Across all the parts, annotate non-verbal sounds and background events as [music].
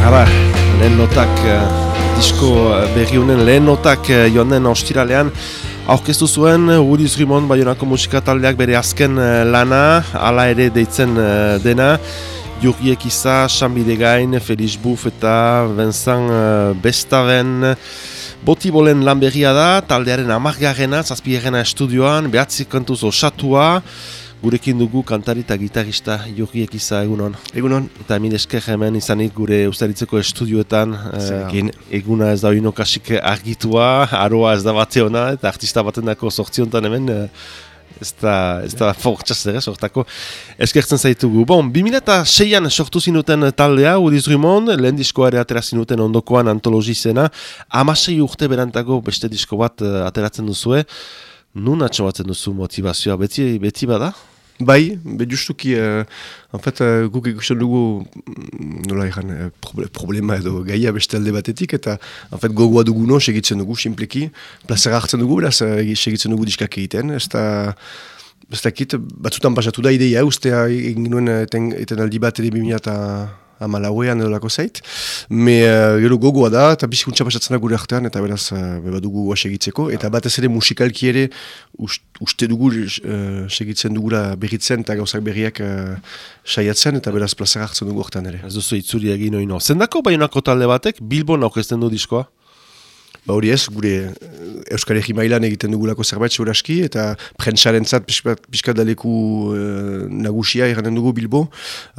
Hala, lehen notak, uh, disko uh, berri honen lehen notak uh, joan den ostiralean. Aurkeztu zuen Uriz Rimon Bayonako musika taldeak bere azken uh, lana, hala ere deitzen dena. Jurriek iza, Xambide Gain, Felix Buff eta Vincent Bestaven. Boti bolen lan berria da, taldearen amargarrena, zazpigarrena estudioan, behatzi kantuz osatua Gurekin dugu kantari eta gitarista Jurriek iza egunon. Egunon. Eta hemen esker hemen izanik gure ustaritzeko estudioetan eh, eguna ez da hino kasik argitua, aroa ez da bate hona, eta artista baten dako sortziontan hemen eh, ez da, ez da fortxaz ere sortako eskertzen zaitugu. Bon, 2006an sortu zinuten taldea, Uriz Rimond, lehen diskoa ere atera zinuten ondokoan antologi zena, amasei urte berantago beste disko bat uh, ateratzen duzue, nun atxomatzen duzu motivazioa, beti, beti bada? Bai, be justuki, uh, en fait, uh, guk ikusten dugu, mm, nola egan, uh, problema edo gaia beste alde batetik, eta en fait, gogoa dugu no, segitzen dugu, simpleki, plazera hartzen dugu, beraz, segitzen dugu diskak egiten, ez da, ez da kit, batzutan pasatu da ideia, ustea egin nuen eten, eten aldi bat ere bimia eta ama lauean edo lako zait. Me uh, gero gogoa da, eta bizikuntza pasatzen da gure artean, eta beraz, uh, beba dugu guaz egitzeko. Eta batez ere musikalki ere, uste dugu uh, segitzen dugula berritzen eta gauzak berriak uh, saiatzen, eta beraz plazera hartzen dugu hortan ere. Ez duzu itzuri egin oino. Zendako baionako talde batek, Bilbon aurkezten du diskoa? Ba hori ez, gure Euskal Herri mailan egiten dugulako zerbait zeuraski, eta prentsaren zat pixkat daleku e, nagusia eranen dugu Bilbo,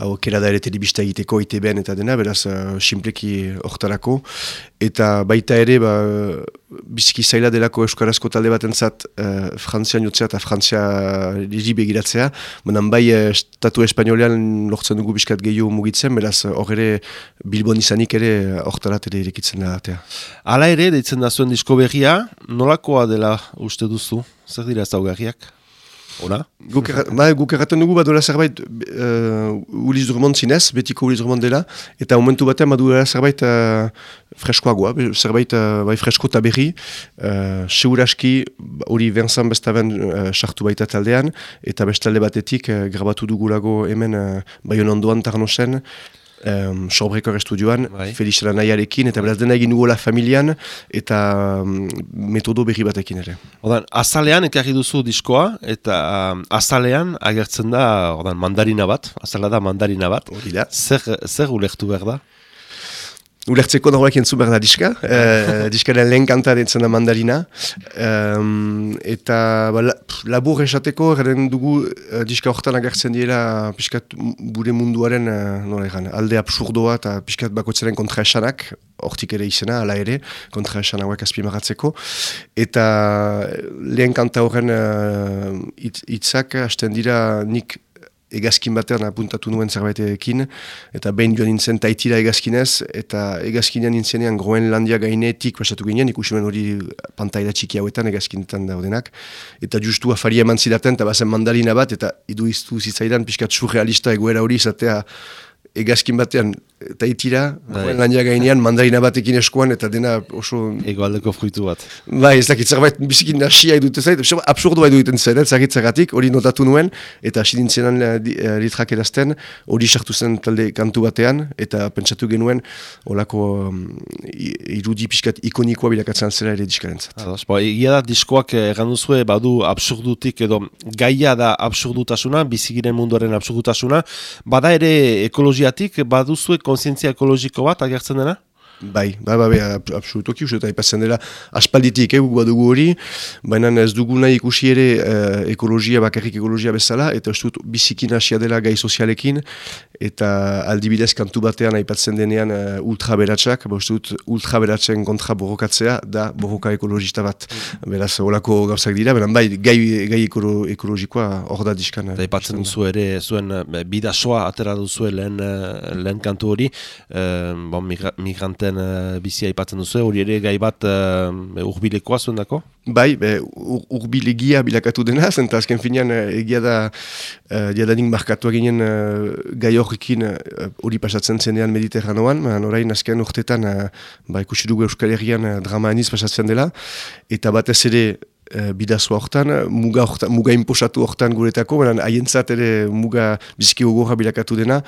hau kera da ere telebista egiteko ITB-en eta dena, beraz uh, simpleki hortarako, eta baita ere, ba, biziki zaila delako Euskarazko talde bat entzat uh, Frantzian jotzea eta Frantzia liri begiratzea, banan bai Estatu Espainolean lortzen dugu bizkat gehiago mugitzen, beraz hor ere Bilbon izanik ere hortarat ere irekitzen da. Hala ere, deitzen da zuen disko berria, nolakoa dela uste duzu? Zer dira zaugarriak? Ona? Guk erraten dugu bat dola zerbait uh, Uliz Drummond zinez, betiko Uliz Drummond dela, eta momentu batean bat dola zerbait uh, freskoagoa, zerbait uh, bai fresko eta berri, uh, seguraski hori Vincent Bestaben uh, baita taldean, eta bestalde batetik uh, grabatu dugulago hemen uh, bai ondoan tarnosen, um, sobrekor estudioan, bai. Felix Ranaiarekin, eta beraz dena egin dugola familian, eta um, metodo berri batekin ere. Odan, azalean ekarri duzu diskoa, eta um, azalean agertzen da odan, mandarina bat, azala da mandarina bat. Hori da. Zer, zer ulektu behar da? Ulertzeko norroak entzu behar da diska, uh, [laughs] diskaren lehen kanta dintzen da mandarina. Um, eta ba, la, labur esateko, garen dugu uh, diska horretan agertzen dira piskat bure munduaren uh, alde absurdoa eta piskat bakotzaren kontra esanak, hortik ere izena, ala ere, kontra esan hauek azpimagatzeko. Eta lehen kanta horren hitzak uh, hasten dira nik egazkin batean apuntatu nuen zerbaitekin, eta behin joan nintzen taitira egazkinez, eta egazkinean nintzenean Groenlandia gainetik pasatu ginen, ikusimen hori pantaila txiki hauetan egazkinetan daudenak, eta justu afari eman zidaten, eta bazen mandalina bat, eta idu iztu zitzaidan, pixkat surrealista egoera hori izatea egazkin batean eta itira, bai. landia gainean, mandarina batekin eskoan, eta dena oso... Egoaldeko fruitu bat. Bai, ez dakit, zerbait bizikin nasia edute zait, bai duiten zen, zagitzagatik, hori notatu nuen, eta hasi dintzenan litrak eh, erazten, hori sartu zen talde kantu batean, eta pentsatu genuen, olako um, irudi pixkat ikonikoa bilakatzen zela ere diskarentzat. Ba, egia da, diskoak erranduzue, badu absurdutik edo gaia da absurdutasuna, bizigiren munduaren absurdutasuna, bada ere ekologiatik, baduzue konsientzia ekologiko bat agertzen dena? Bai, bai, bai, bai absolutoki, uste eta ipatzen dela aspalditik eh, dugu hori, baina ez dugu nahi ikusi ere eh, ekologia, bakarrik ekologia bezala, eta uste dut bizikin hasia dela gai sozialekin, eta aldibidez kantu batean aipatzen denean uh, ultra beratxak, ba uste dut ultra beratxen kontra borrokatzea, da borroka ekologista bat. Mm. Beraz, holako gauzak dira, baina bai, gai, gai ekolo, ekologikoa hor da diskan. Eta aipatzen duzu ere, zuen bidasoa atera duzu lehen, lehen kantu hori, bon, migrante zen uh, bizia ipatzen duzu, hori ere gai bat uh, urbilekoa zuen dako? Bai, ur, urbilegia bilakatu dena, zenta azken finean uh, egia da uh, diadanik markatu ginen uh, gai horrekin hori uh, pasatzen zenean mediterranoan, orain azken urtetan uh, ba, ikusi dugu Euskal Herrian uh, drama aniz pasatzen dela, eta batez ere e, bidazua hortan, muga, muga inposatu hortan guretako, baina haientzat ere muga biziki gogorra bilakatu dena,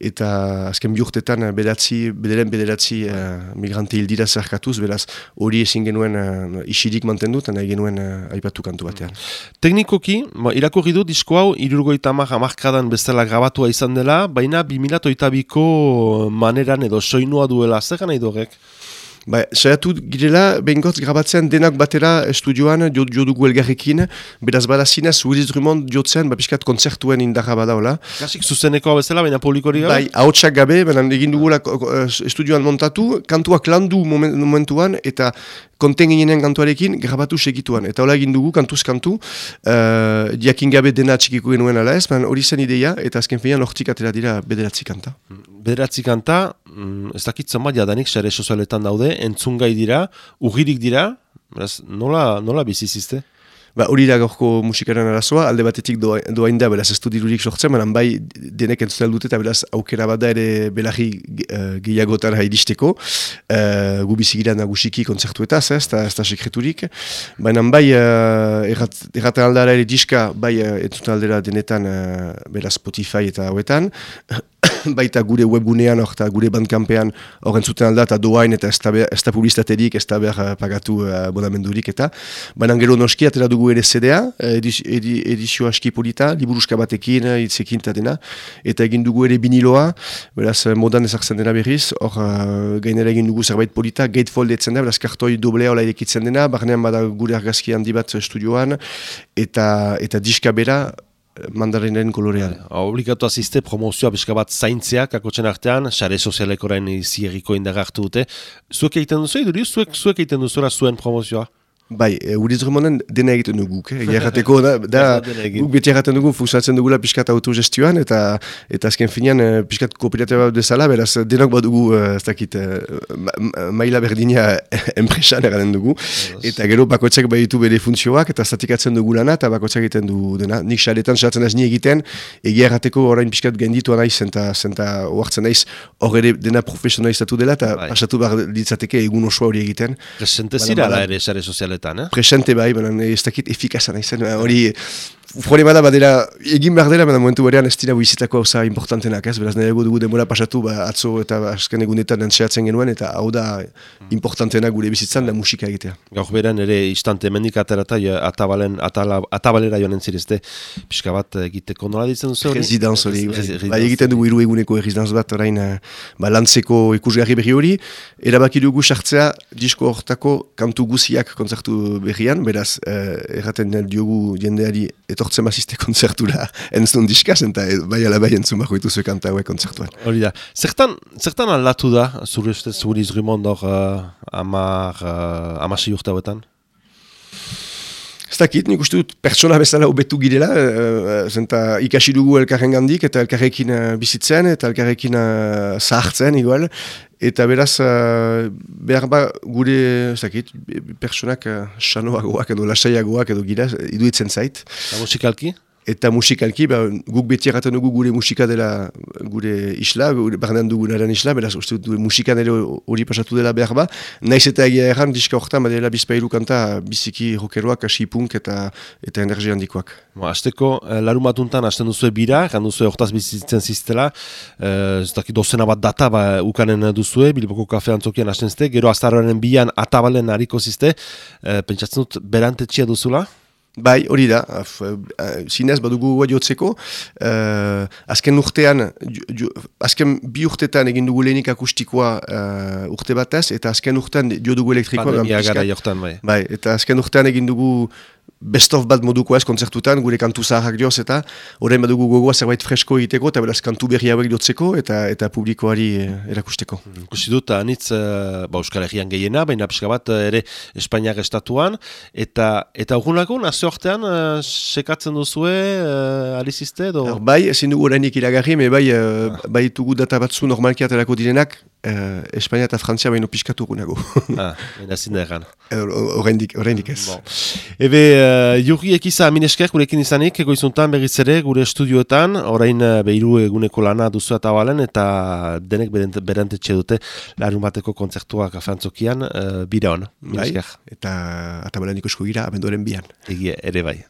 eta azken biurtetan bedatzi, bederen bederatzi uh, migrante hildira zerkatuz, beraz hori ezin genuen uh, isirik mantendu, eta nahi genuen uh, aipatu kantu batean. Teknikoki, ba, irakurri du disko hau, irurgoita mar amarkadan bezala grabatua izan dela, baina 2008ko maneran edo soinua duela, zer gana idorek? Ba, saiatu girela, behinkotz grabatzen denak batera estudioan jo, jo elgarrekin, beraz bada zinez, Willis Drummond jotzen, ba, piskat konzertuen indarra bada, hola. Kasik zuzeneko bezala, baina publikori? Bai, haotxak gabe, baina egin dugula estudioan montatu, kantuak landu momentuan, eta konten ginenen kantuarekin grabatu segituan. Eta hola egin dugu, kantuz kantu, uh, diakin gabe dena txikiko genuen ala ez, hori zen ideia, eta azken finean hortik atera dira bederatzi kanta. Bederatzi kanta, mm, ez dakit zama jadanik sare sozialetan daude, entzungai dira, ugirik dira, nola, nola bizizizte? Ba, hori da gaurko musikaren arazoa, alde batetik doa, doain da, beraz, ez du dirurik sortzen, manan bai denek entzuten dute, eta beraz, aukera bada ere belagi uh, gehiagotan haidisteko, uh, gu bizigira nagusiki konzertuetaz, ez da, ez da sekreturik, baina bai, uh, erraten aldara ere diska, bai, uh, entzuten aldera denetan, uh, beraz, Spotify eta hauetan, [coughs] baita gure webgunean hor eta gure bandkampean horren zuten alda eta doain eta ez da publiztaterik, ez da behar pagatu uh, bonamendurik eta. Baina gero noski atera dugu ere CDA, edizio aski polita, liburuska batekin, itzekin eta dena, eta egin dugu ere biniloa, beraz modan ezartzen dena berriz, hor uh, gainera egin dugu zerbait polita, gatefold etzen da, beraz kartoi doblea hola erekitzen dena, barnean bada gure argazki handi bat studioan, eta, eta diska bera, mandarinen kolorean. Obligatu azizte promozioa beska bat zaintzea kakotxen artean, sare sozialekorain zierriko indagartu dute. Zuek egiten duzu, eduri, zuek, zuek egiten duzura zuen promozioa? Bai, e, Uriz dena egiten dugu, eh? [laughs] Gerrateko, da, da guk beti erraten dugu, fusatzen dugula piskat autogestioan, eta eta azken finean e, piskat kooperate bat dezala, beraz, denok bat dugu, e, ez dakit, ma, maila berdina [laughs] enpresan eraten dugu, eta gero bakotzak ditu bere funtzioak, eta statikatzen dugu lana, eta bakotzak egiten du dena. Nik xaretan xaretzen ez ni egiten, egia errateko orain piskat genditu naiz, zenta, zenta oartzen naiz, hor ere dena profesionalizatu dela, eta bai. pasatu behar ditzateke egun osoa hori egiten. Presente zira da ere, xare soziale eh? Presente bai, baina ez dakit efikazan izan, hori Problema da, badera, egin behar dela, baina momentu berean ez dira buizitako hau importantenak, ez? Beraz, nahi dugu demora pasatu, ba, atzo eta azken egunetan nantxeatzen genuen, eta hau da importantena gure bizitzan da musika egitea. Gaur beran ere istante mendik aterata, atabalen, atala, atabalera joan entzirezte, pixka bat egiteko nola ditzen duzu hori? Rezidanz hori, bai, egiten dugu iru eguneko rezidanz bat, orain, eh, ba, lantzeko ikusgarri berri hori, erabaki dugu sartzea disko hortako kantu guziak kontzertu berrian, beraz, eh, erraten diogu jendeari etortzen bazizte konzertura entzun diskazen, eta bai ala bai entzun bako ituzu kanta hauek konzertuan. Hori da. Zertan, zertan aldatu da, zure uste, zure izrimond hor, uh, amar, uh, amasi urte hauetan? Ez dakit, nik uste dut pertsona bezala obetu girela, uh, zenta ikasi dugu elkarren gandik, eta elkarrekin uh, bizitzen, eta elkarrekin zahartzen, igual, Eta beraz, uh, behar ba, gure, zakit, personak uh, sanoagoak edo lasaiagoak edo gira, iduitzen zait. Eta musikalki? Eta musikalki, ba, guk beti erraten dugu gure musika dela gure isla, gure barnean dugu naren isla, beraz uste dut musikan ere hori pasatu dela behar ba. Naiz eta egia erran, diska horretan, badela bizpailu kanta biziki rokeroak, hasi punk eta, eta energia handikoak. Ba, azteko, eh, larun batuntan, hasten duzu bira, gan duzu hortaz bizitzen ziztela, eh, ez daki dozena bat data ba, ukanen duzue, bilboko kafe antzokian hasten zizte, gero aztarroaren bian atabalen hariko zizte, eh, pentsatzen dut berantetxia duzula? Bai, hori da, uh, zinez badugu gua jotzeko, uh, azken urtean, azken bi urtetan egin dugu lehenik akustikoa uh, urte batez, eta azken urtean dio dugu elektrikoa. Pandemia gara jortan, bai. Bai, eta azken urtean egin dugu best of bat moduko ez kontzertutan, gure kantu zaharrak dioz eta horrein badugu gogoa zerbait fresko egiteko eta beraz kantu berri hauek dotzeko eta eta publikoari eh, erakusteko. Ikusi dut, anitz, uh, ba, Euskal Herrian gehiena, baina pixka bat uh, ere Espainiak estatuan, eta eta urgunako, nazio artean, uh, sekatzen duzue, uh, alizizte edo? Bai, ezin dugu horreinik iragarri, me bai, uh, bai tugu data batzu normalki aterako direnak, Uh, Espainia eta Frantzia baino piskatu gunago. [laughs] ah, ena zinda egan. Horrendik, horrendik ez. Bon. Ebe, uh, jurri ekiza aminesker gurekin izanik, goizuntan berriz ere gure estudioetan, orain uh, behiru eguneko lana duzu eta balen, eta denek berantetxe dute larun bateko kontzertuak afantzokian, uh, bide hon, Bai, eta atabalan ikusko gira, abenduaren bian. Egia, ere bai.